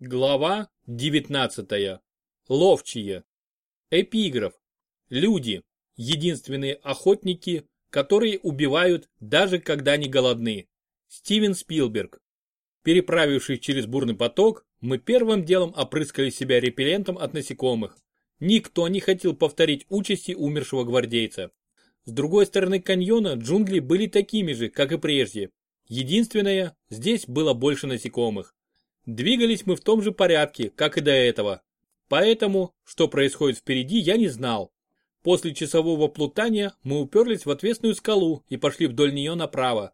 Глава 19. Ловчие. Эпиграф. Люди – единственные охотники, которые убивают даже когда не голодны. Стивен Спилберг. Переправившись через бурный поток, мы первым делом опрыскали себя репеллентом от насекомых. Никто не хотел повторить участи умершего гвардейца. С другой стороны каньона джунгли были такими же, как и прежде. Единственное, здесь было больше насекомых. Двигались мы в том же порядке, как и до этого. Поэтому, что происходит впереди, я не знал. После часового плутания мы уперлись в отвесную скалу и пошли вдоль нее направо.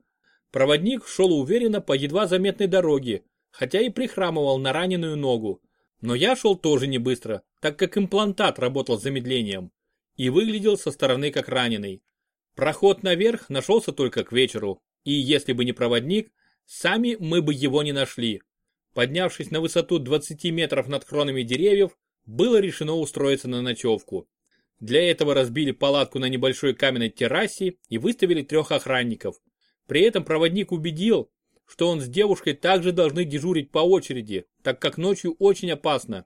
Проводник шел уверенно по едва заметной дороге, хотя и прихрамывал на раненую ногу. Но я шел тоже не быстро, так как имплантат работал с замедлением и выглядел со стороны как раненый. Проход наверх нашелся только к вечеру, и если бы не проводник, сами мы бы его не нашли. Поднявшись на высоту 20 метров над кронами деревьев, было решено устроиться на ночевку. Для этого разбили палатку на небольшой каменной террасе и выставили трех охранников. При этом проводник убедил, что он с девушкой также должны дежурить по очереди, так как ночью очень опасно.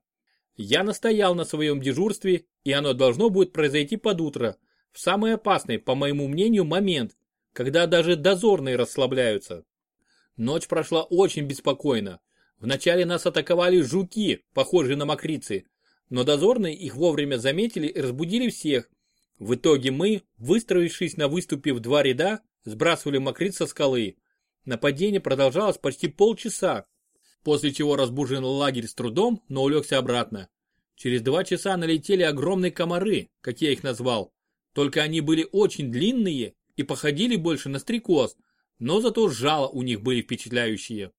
Я настоял на своем дежурстве, и оно должно будет произойти под утро, в самый опасный, по моему мнению, момент, когда даже дозорные расслабляются. Ночь прошла очень беспокойно. Вначале нас атаковали жуки, похожие на мокрицы, но дозорные их вовремя заметили и разбудили всех. В итоге мы, выстроившись на выступе в два ряда, сбрасывали мокриц со скалы. Нападение продолжалось почти полчаса, после чего разбужен лагерь с трудом, но улегся обратно. Через два часа налетели огромные комары, как я их назвал. Только они были очень длинные и походили больше на стрекоз, но зато жало у них были впечатляющие.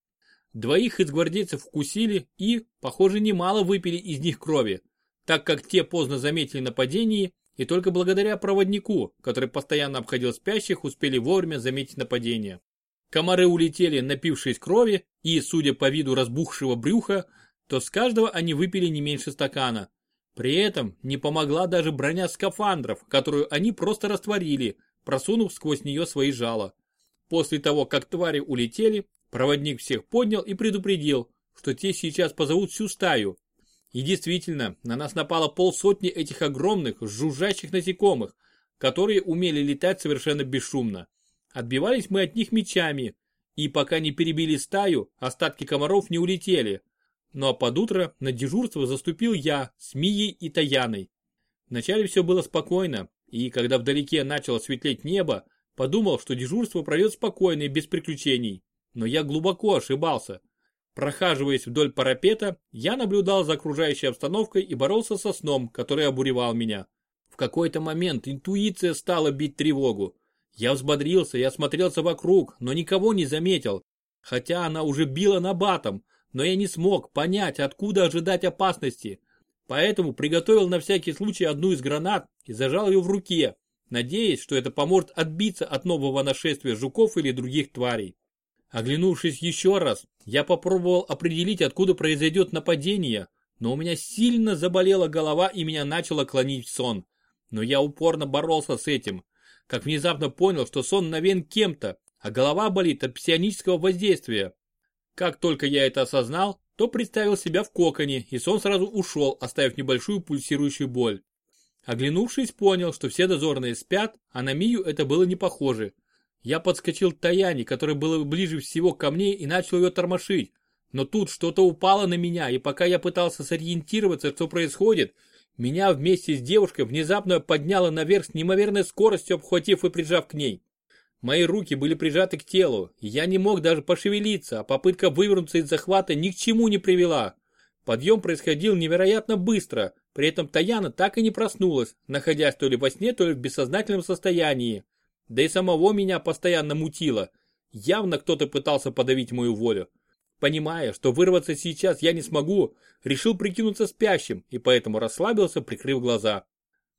Двоих из гвардейцев укусили и, похоже, немало выпили из них крови, так как те поздно заметили нападение и только благодаря проводнику, который постоянно обходил спящих, успели вовремя заметить нападение. Комары улетели, напившись крови, и, судя по виду разбухшего брюха, то с каждого они выпили не меньше стакана. При этом не помогла даже броня скафандров, которую они просто растворили, просунув сквозь нее свои жала. После того, как твари улетели, Проводник всех поднял и предупредил, что те сейчас позовут всю стаю. И действительно, на нас напало полсотни этих огромных, жужжащих насекомых, которые умели летать совершенно бесшумно. Отбивались мы от них мечами, и пока не перебили стаю, остатки комаров не улетели. Ну а под утро на дежурство заступил я с Мией и Таяной. Вначале все было спокойно, и когда вдалеке начало светлеть небо, подумал, что дежурство пройдет спокойно и без приключений но я глубоко ошибался. Прохаживаясь вдоль парапета, я наблюдал за окружающей обстановкой и боролся со сном, который обуревал меня. В какой-то момент интуиция стала бить тревогу. Я взбодрился и осмотрелся вокруг, но никого не заметил. Хотя она уже била на батом, но я не смог понять, откуда ожидать опасности. Поэтому приготовил на всякий случай одну из гранат и зажал ее в руке, надеясь, что это поможет отбиться от нового нашествия жуков или других тварей. Оглянувшись еще раз, я попробовал определить, откуда произойдет нападение, но у меня сильно заболела голова и меня начало клонить в сон. Но я упорно боролся с этим, как внезапно понял, что сон навен кем-то, а голова болит от псионического воздействия. Как только я это осознал, то представил себя в коконе, и сон сразу ушел, оставив небольшую пульсирующую боль. Оглянувшись, понял, что все дозорные спят, а на Мию это было не похоже. Я подскочил к Таяне, которая была ближе всего ко мне и начал ее тормошить. Но тут что-то упало на меня, и пока я пытался сориентироваться, что происходит, меня вместе с девушкой внезапно подняло наверх с неимоверной скоростью, обхватив и прижав к ней. Мои руки были прижаты к телу, я не мог даже пошевелиться, а попытка вывернуться из захвата ни к чему не привела. Подъем происходил невероятно быстро, при этом Таяна так и не проснулась, находясь то ли во сне, то ли в бессознательном состоянии. Да и самого меня постоянно мутило. Явно кто-то пытался подавить мою волю. Понимая, что вырваться сейчас я не смогу, решил прикинуться спящим и поэтому расслабился, прикрыв глаза.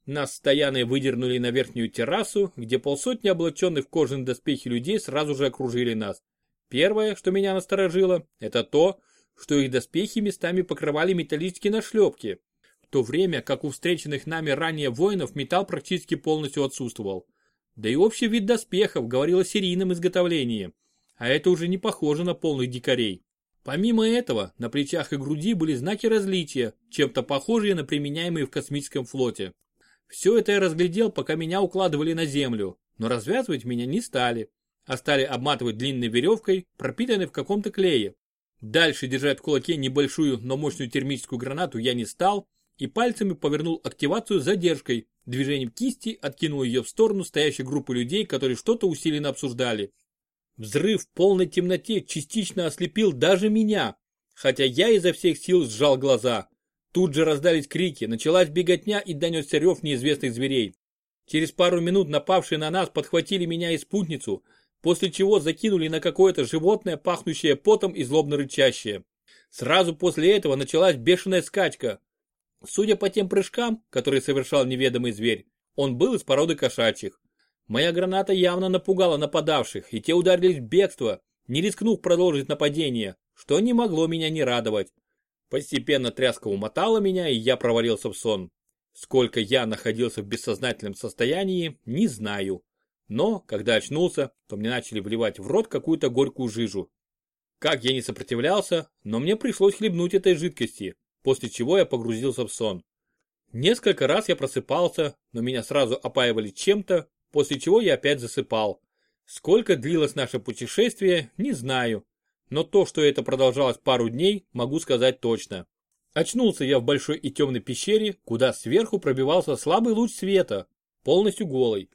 Нас стояны выдернули на верхнюю террасу, где полсотни облаченных в кожаные доспехи людей сразу же окружили нас. Первое, что меня насторожило, это то, что их доспехи местами покрывали металлические нашлепки, в то время как у встреченных нами ранее воинов металл практически полностью отсутствовал. Да и общий вид доспехов говорил о серийном изготовлении. А это уже не похоже на полных дикарей. Помимо этого, на плечах и груди были знаки различия, чем-то похожие на применяемые в космическом флоте. Все это я разглядел, пока меня укладывали на землю, но развязывать меня не стали, а стали обматывать длинной веревкой, пропитанной в каком-то клее. Дальше держать в кулаке небольшую, но мощную термическую гранату я не стал и пальцами повернул активацию задержкой, движением кисти откинул ее в сторону стоящей группы людей, которые что-то усиленно обсуждали. Взрыв в полной темноте частично ослепил даже меня, хотя я изо всех сил сжал глаза. Тут же раздались крики, началась беготня и донесся рев неизвестных зверей. Через пару минут напавшие на нас подхватили меня и спутницу, после чего закинули на какое-то животное, пахнущее потом и злобно рычащее. Сразу после этого началась бешеная скачка. Судя по тем прыжкам, которые совершал неведомый зверь, он был из породы кошачьих. Моя граната явно напугала нападавших, и те ударились в бегство, не рискнув продолжить нападение, что не могло меня не радовать. Постепенно тряска умотала меня, и я провалился в сон. Сколько я находился в бессознательном состоянии, не знаю. Но, когда очнулся, то мне начали вливать в рот какую-то горькую жижу. Как я не сопротивлялся, но мне пришлось хлебнуть этой жидкости, после чего я погрузился в сон. Несколько раз я просыпался, но меня сразу опаивали чем-то, после чего я опять засыпал. Сколько длилось наше путешествие, не знаю, но то, что это продолжалось пару дней, могу сказать точно. Очнулся я в большой и темной пещере, куда сверху пробивался слабый луч света, полностью голый.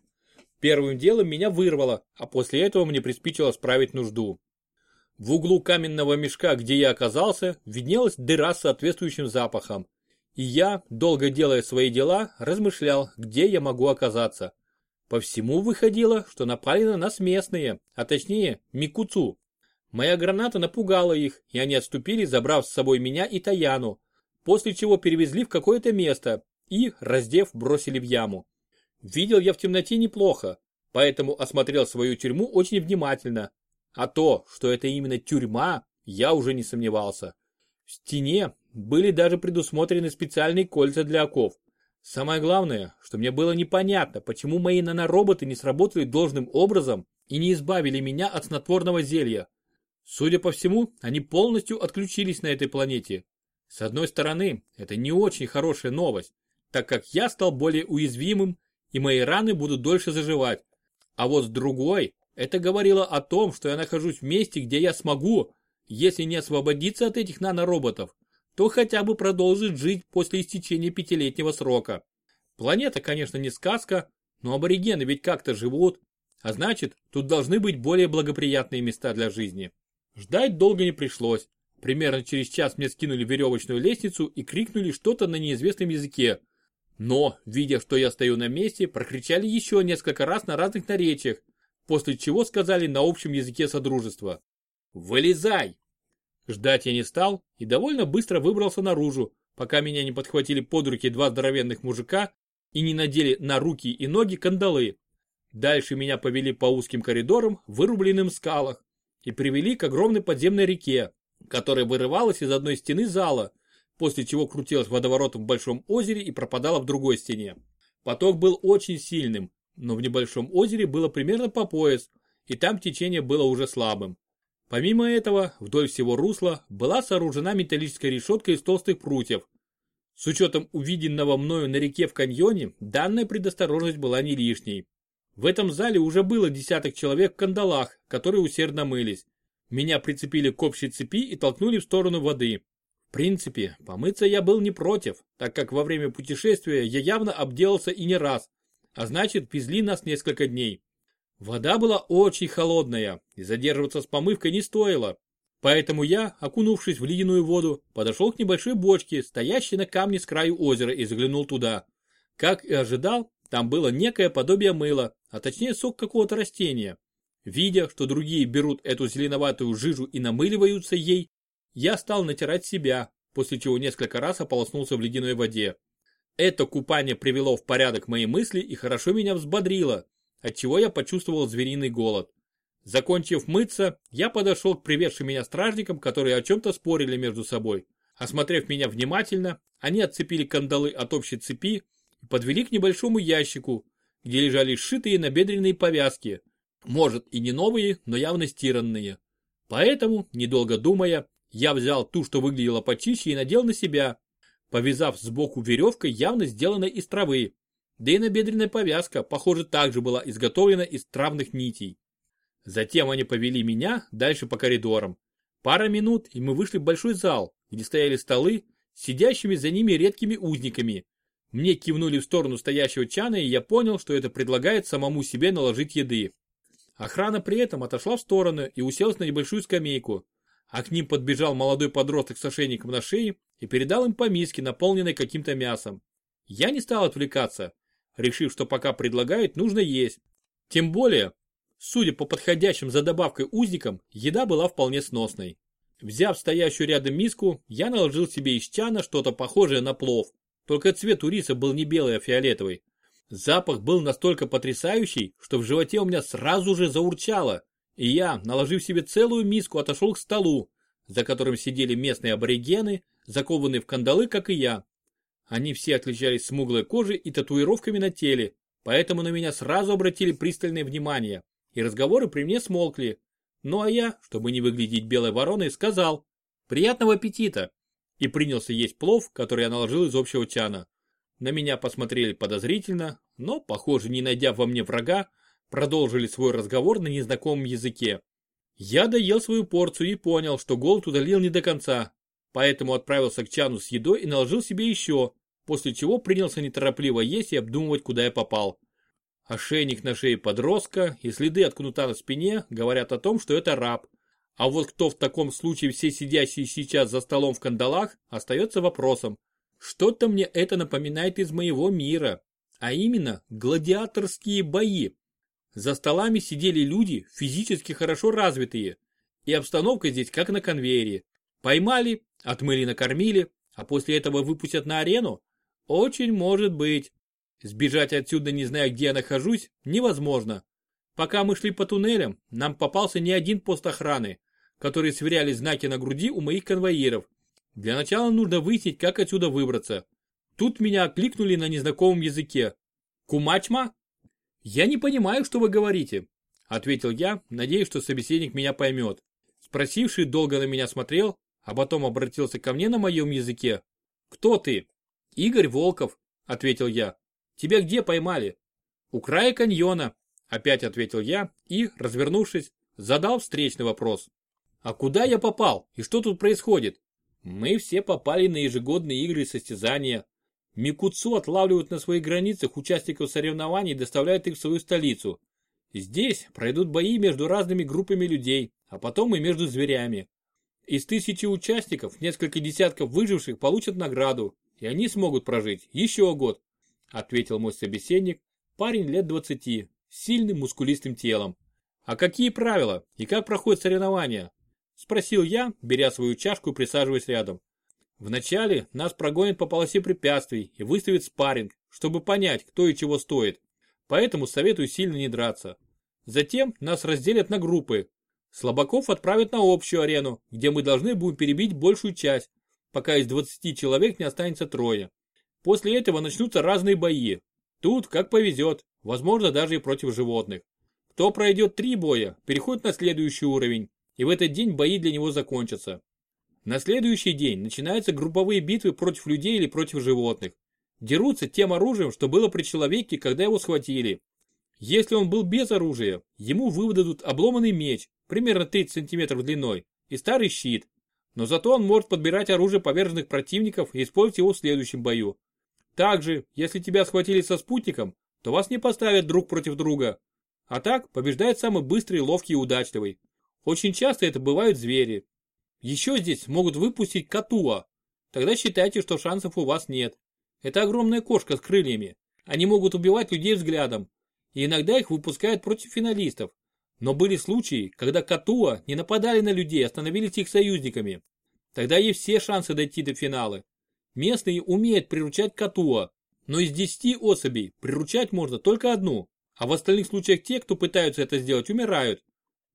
Первым делом меня вырвало, а после этого мне приспичило справить нужду. В углу каменного мешка, где я оказался, виднелась дыра с соответствующим запахом. И я, долго делая свои дела, размышлял, где я могу оказаться. По всему выходило, что напали на нас местные, а точнее Микуцу. Моя граната напугала их, и они отступили, забрав с собой меня и Таяну, после чего перевезли в какое-то место и, раздев, бросили в яму. Видел я в темноте неплохо, поэтому осмотрел свою тюрьму очень внимательно. А то, что это именно тюрьма, я уже не сомневался. В стене были даже предусмотрены специальные кольца для оков. Самое главное, что мне было непонятно, почему мои нанороботы не сработали должным образом и не избавили меня от снотворного зелья. Судя по всему, они полностью отключились на этой планете. С одной стороны, это не очень хорошая новость, так как я стал более уязвимым и мои раны будут дольше заживать. А вот с другой, это говорило о том, что я нахожусь в месте, где я смогу, если не освободиться от этих нанороботов, то хотя бы продолжить жить после истечения пятилетнего срока. Планета, конечно, не сказка, но аборигены ведь как-то живут, а значит, тут должны быть более благоприятные места для жизни. Ждать долго не пришлось. Примерно через час мне скинули веревочную лестницу и крикнули что-то на неизвестном языке. Но, видя, что я стою на месте, прокричали еще несколько раз на разных наречиях, после чего сказали на общем языке Содружества. «Вылезай!» Ждать я не стал и довольно быстро выбрался наружу, пока меня не подхватили под руки два здоровенных мужика и не надели на руки и ноги кандалы. Дальше меня повели по узким коридорам, вырубленным в скалах, и привели к огромной подземной реке, которая вырывалась из одной стены зала, после чего крутилась водоворотом в большом озере и пропадала в другой стене. Поток был очень сильным, но в небольшом озере было примерно по пояс, и там течение было уже слабым. Помимо этого, вдоль всего русла была сооружена металлическая решетка из толстых прутьев. С учетом увиденного мною на реке в каньоне, данная предосторожность была не лишней. В этом зале уже было десяток человек в кандалах, которые усердно мылись. Меня прицепили к общей цепи и толкнули в сторону воды. В принципе, помыться я был не против, так как во время путешествия я явно обделался и не раз, а значит везли нас несколько дней. Вода была очень холодная, и задерживаться с помывкой не стоило. Поэтому я, окунувшись в ледяную воду, подошел к небольшой бочке, стоящей на камне с краю озера и заглянул туда. Как и ожидал, там было некое подобие мыла, а точнее сок какого-то растения. Видя, что другие берут эту зеленоватую жижу и намыливаются ей, я стал натирать себя, после чего несколько раз ополоснулся в ледяной воде. Это купание привело в порядок мои мысли и хорошо меня взбодрило, отчего я почувствовал звериный голод. Закончив мыться, я подошел к приведшим меня стражникам, которые о чем-то спорили между собой. Осмотрев меня внимательно, они отцепили кандалы от общей цепи и подвели к небольшому ящику, где лежали сшитые набедренные повязки, может и не новые, но явно стиранные. Поэтому, недолго думая, Я взял ту, что выглядела почище, и надел на себя, повязав сбоку веревкой, явно сделанной из травы. Да и набедренная повязка, похоже, также была изготовлена из травных нитей. Затем они повели меня дальше по коридорам. Пара минут, и мы вышли в большой зал, где стояли столы, сидящими за ними редкими узниками. Мне кивнули в сторону стоящего чана, и я понял, что это предлагает самому себе наложить еды. Охрана при этом отошла в сторону и уселась на небольшую скамейку, а к ним подбежал молодой подросток с ошейником на шее и передал им по миске, наполненной каким-то мясом. Я не стал отвлекаться, решив, что пока предлагают, нужно есть. Тем более, судя по подходящим за добавкой узникам, еда была вполне сносной. Взяв стоящую рядом миску, я наложил себе из чана что-то похожее на плов, только цвет у риса был не белый, а фиолетовый. Запах был настолько потрясающий, что в животе у меня сразу же заурчало, и я, наложив себе целую миску, отошел к столу, за которым сидели местные аборигены, закованные в кандалы, как и я. Они все отличались смуглой кожей и татуировками на теле, поэтому на меня сразу обратили пристальное внимание, и разговоры при мне смолкли. Ну а я, чтобы не выглядеть белой вороной, сказал «Приятного аппетита!» и принялся есть плов, который я наложил из общего чана. На меня посмотрели подозрительно, но, похоже, не найдя во мне врага, продолжили свой разговор на незнакомом языке. Я доел свою порцию и понял, что голод удалил не до конца, поэтому отправился к чану с едой и наложил себе еще, после чего принялся неторопливо есть и обдумывать, куда я попал. Ошейник на шее подростка и следы от кнута на спине говорят о том, что это раб. А вот кто в таком случае все сидящие сейчас за столом в кандалах, остается вопросом. Что-то мне это напоминает из моего мира, а именно гладиаторские бои. За столами сидели люди, физически хорошо развитые, и обстановка здесь как на конвейере. Поймали, отмыли, накормили, а после этого выпустят на арену? Очень может быть. Сбежать отсюда, не зная, где я нахожусь, невозможно. Пока мы шли по туннелям, нам попался не один пост охраны, которые сверяли знаки на груди у моих конвоиров. Для начала нужно выяснить, как отсюда выбраться. Тут меня окликнули на незнакомом языке. «Кумачма?» «Я не понимаю, что вы говорите», — ответил я, надеясь, что собеседник меня поймет. Спросивший долго на меня смотрел, а потом обратился ко мне на моем языке. «Кто ты?» «Игорь Волков», — ответил я. «Тебя где поймали?» «У края каньона», — опять ответил я и, развернувшись, задал встречный вопрос. А куда я попал? И что тут происходит? Мы все попали на ежегодные игры и состязания. Микуцу отлавливают на своих границах участников соревнований и доставляют их в свою столицу. Здесь пройдут бои между разными группами людей, а потом и между зверями. Из тысячи участников несколько десятков выживших получат награду, и они смогут прожить еще год, ответил мой собеседник, парень лет 20, с сильным мускулистым телом. А какие правила и как проходят соревнования? Спросил я, беря свою чашку и присаживаясь рядом. Вначале нас прогонят по полосе препятствий и выставят спарринг, чтобы понять, кто и чего стоит. Поэтому советую сильно не драться. Затем нас разделят на группы. Слабаков отправят на общую арену, где мы должны будем перебить большую часть, пока из 20 человек не останется трое. После этого начнутся разные бои. Тут как повезет, возможно даже и против животных. Кто пройдет три боя, переходит на следующий уровень, и в этот день бои для него закончатся. На следующий день начинаются групповые битвы против людей или против животных. Дерутся тем оружием, что было при человеке, когда его схватили. Если он был без оружия, ему выдадут обломанный меч, примерно 30 сантиметров длиной, и старый щит. Но зато он может подбирать оружие поверженных противников и использовать его в следующем бою. Также, если тебя схватили со спутником, то вас не поставят друг против друга. А так побеждает самый быстрый, ловкий и удачливый. Очень часто это бывают звери. Еще здесь могут выпустить катуа. Тогда считайте, что шансов у вас нет. Это огромная кошка с крыльями. Они могут убивать людей взглядом. И иногда их выпускают против финалистов. Но были случаи, когда катуа не нападали на людей, а становились их союзниками. Тогда есть все шансы дойти до финала. Местные умеют приручать катуа, но из 10 особей приручать можно только одну, а в остальных случаях те, кто пытаются это сделать, умирают.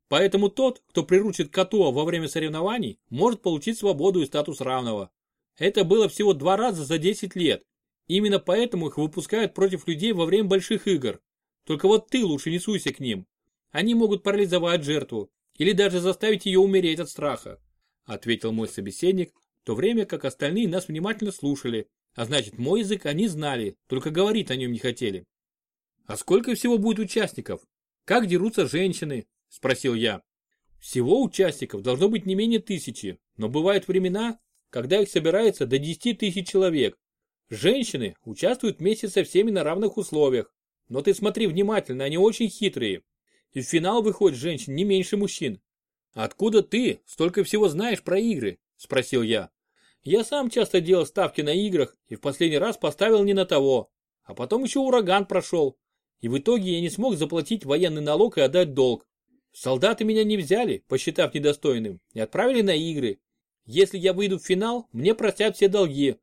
Поэтому тот, кто приручит Катуа во время соревнований, может получить свободу и статус равного. Это было всего два раза за 10 лет. Именно поэтому их выпускают против людей во время больших игр. Только вот ты лучше не суйся к ним. Они могут парализовать жертву или даже заставить ее умереть от страха. ответил мой собеседник, в то время как остальные нас внимательно слушали, а значит мой язык они знали, только говорить о нем не хотели. А сколько всего будет участников? Как дерутся женщины? Спросил я. Всего участников должно быть не менее тысячи, но бывают времена, когда их собирается до 10 тысяч человек. Женщины участвуют вместе со всеми на равных условиях, но ты смотри внимательно, они очень хитрые. И в финал выходит женщин не меньше мужчин. Откуда ты столько всего знаешь про игры? Спросил я. Я сам часто делал ставки на играх и в последний раз поставил не на того. А потом еще ураган прошел. И в итоге я не смог заплатить военный налог и отдать долг. Солдаты меня не взяли, посчитав недостойным, и отправили на игры. Если я выйду в финал, мне простят все долги.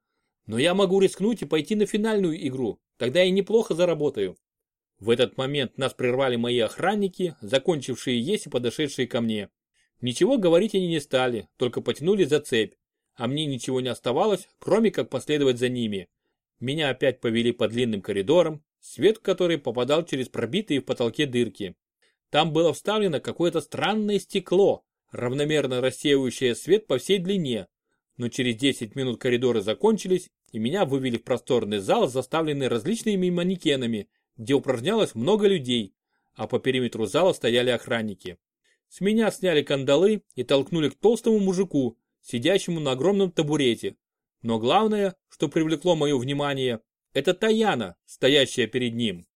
Но я могу рискнуть и пойти на финальную игру, тогда я неплохо заработаю. В этот момент нас прервали мои охранники, закончившие есть и подошедшие ко мне. Ничего говорить они не стали, только потянули за цепь, а мне ничего не оставалось, кроме как последовать за ними. Меня опять повели по длинным коридорам, свет в который попадал через пробитые в потолке дырки. Там было вставлено какое-то странное стекло, равномерно рассеивающее свет по всей длине. Но через 10 минут коридоры закончились, и меня вывели в просторный зал, заставленный различными манекенами, где упражнялось много людей, а по периметру зала стояли охранники. С меня сняли кандалы и толкнули к толстому мужику, сидящему на огромном табурете. Но главное, что привлекло мое внимание, это Таяна, стоящая перед ним.